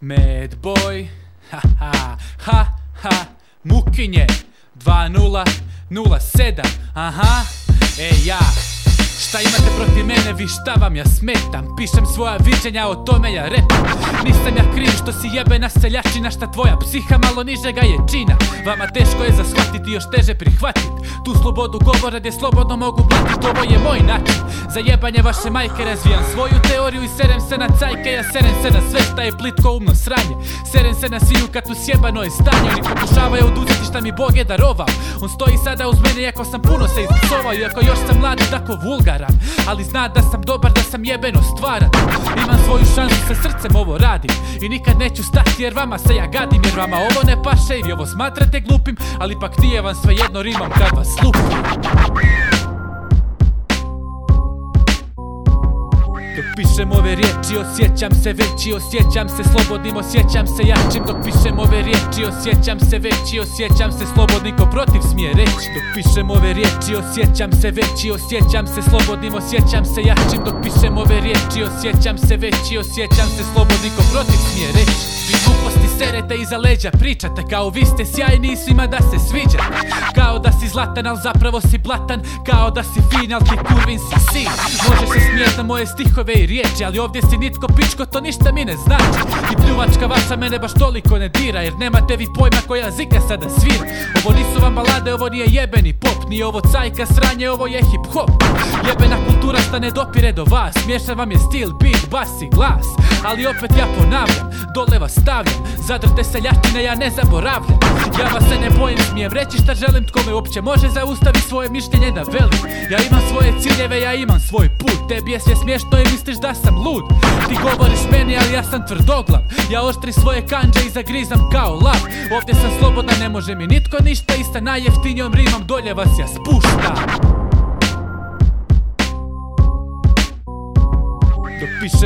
Mad boy, ha ha ha ha, mukinje, 2007, aha, e ja, Šta imate protiv mene, vi šta vam ja smetam? Pišem svoja viđenja, o tome ja repam. Nisam ja kriv što si jebena seljačina Šta tvoja psiha malo nižega je čina. Vama teško je za shvatiti, još teže prihvatit. Tu slobodu govora gdje slobodno mogu blatit Ovo je moj način. Za jebanje vaše majke razvijam svoju teoriju I serem se na cajke, ja serem se na sve šta je plitko umno sranje. Serem se na sinu kad tu sjebano je stanje Oni pokušavaju šta mi Bog je darovao? On stoji sada uz mene iako sam puno se izbacovao Iako još sam mlad i tako vulgaran. Ali zna da sam dobar, da sam jebeno stvaran. Imam svoju šansu, sa srcem ovo radim. I nikad neću stati jer vama se ja gadim Jer vama ovo ne paše. I ovo smatrate glupim Ali pak nije vam svejedno rimam kad vas lupim Dok pišem ove riječi osjećam se veći Osjećam se slobodnim, osjećam se jačim Dok pišem ove riječi osjećam se veći Osjećam se slobodnim ko protiv smije reći Dok pišem ove riječi osjećam se veći Osjećam se slobodnim, osjećam se jačim Dok pišem ove riječi osjećam se veći Osjećam se slobodnim ko protiv smije reći Vi gluposti serete iza leđa pričate Kao vi ste sjajni i svima da se sviđate Kao da si zlatan, al zapravo si blatan Kao da si fin, al ti kurvin si sin na moje stihove i riječi Ali ovdje si nitko pičko, to ništa mi ne znači. I pljuvačka vaša mene baš toliko ne dira Jer nemate vi pojma koja zika sada svira Ovo nisu vam balade, ovo nije jebeni pop Nije ovo cajka sranje, ovo je hip hop. Jebena kultura šta ne dopire do vas Miješan vam je stil, beat, bas i glas. Ali opet ja ponavljam, dole vas stavljam Zadrte seljačine, ja ne zaboravljam. Ja vas se ne bojim, smijem reći šta želim Tko me uopće može zaustaviti svoje mišljenje da velim. Ja imam svoje ciljeve, ja imam svoj put Tebi je sve smiješno i misliš da sam lud. Ti govoriš meni, ali ja sam tvrdoglav. Ja oštri svoje kanđe i zagrizam kao lav Ovdje sam slobodan, ne može mi nitko ništa. I sa najjeftinijom rimom dolje vas ja spuštam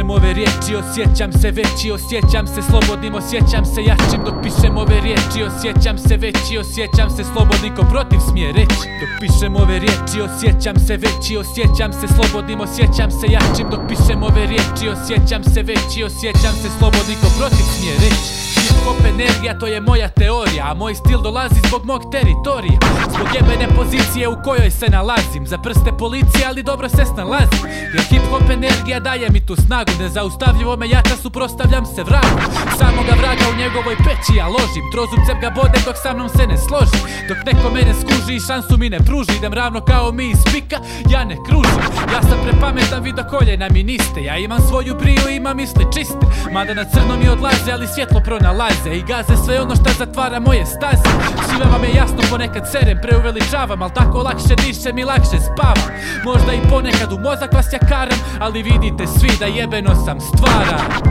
pišem ove riječi osjećam se veći Osjećam se slobodnim, osjećam se jačim Dok pišem ove riječi osjećam se veći Osjećam se slobodnim ko protiv smije reći Dok pišem ove riječi osjećam se veći Osjećam se slobodnim, osjećam se jačim Dok pišem ove riječi osjećam se veći Osjećam se slobodnim ko protiv smije reći Hip hop energija to je moja teorija A moj stil dolazi zbog mog teritorija Zbog jebene pozicije u kojoj se nalazim Za prste policije ali dobro se snalazim Jer hip hop energija daje mi tu snagu Nezaustavljivo me jača suprostavljam se vragu Samoga vraga u njegovoj peći ja ložim. Trozubcem ga bodem dok sa mnom se ne složi Dok neko mene skuži i šansu mi ne pruži. Idem ravno kao mi iz pika, ja ne kružim. Ja sam prepametan vi do koljena mi niste. Ja imam svoju briju, imam misli čiste. Mada na crno mi odlaze ali svjetlo pronalaze. I gaze sve ono što zatvara moje staze. Svima vam je jasno ponekad serem preuveličavam Al tako lakše dišem i lakše spavam. Možda i ponekad u mozak vas ja karam Ali vidite svi da jebeno sam stvaran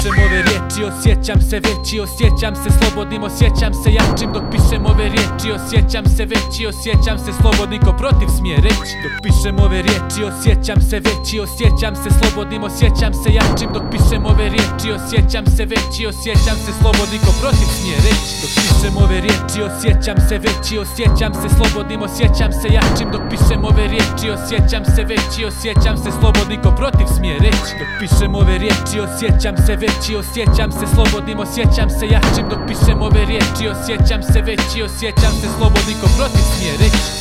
pišem ove riječi osjećam se veći Osjećam se slobodnim, osjećam se jačim Dok pišem ove riječi osjećam se veći Osjećam se slobodnim ko protiv smije reći Dok pišem ove riječi osjećam se veći Osjećam se slobodnim, osjećam se jačim Dok pišem ove riječi osjećam se veći Osjećam se slobodnim ko protiv smije reći Dok pišem ove riječi osjećam se veći Osjećam se slobodnim, osjećam se jačim Dok pišem ove riječi osjećam se veći Osjećam se slobodnim ko protiv smije reći. Dok pišem ove riječi osjećam se veći Osjećam se slobodnim, osjećam se jačim. Dok pišem ove riječi Osjećam se veći, osjećam se slobodnim ko protiv smije reći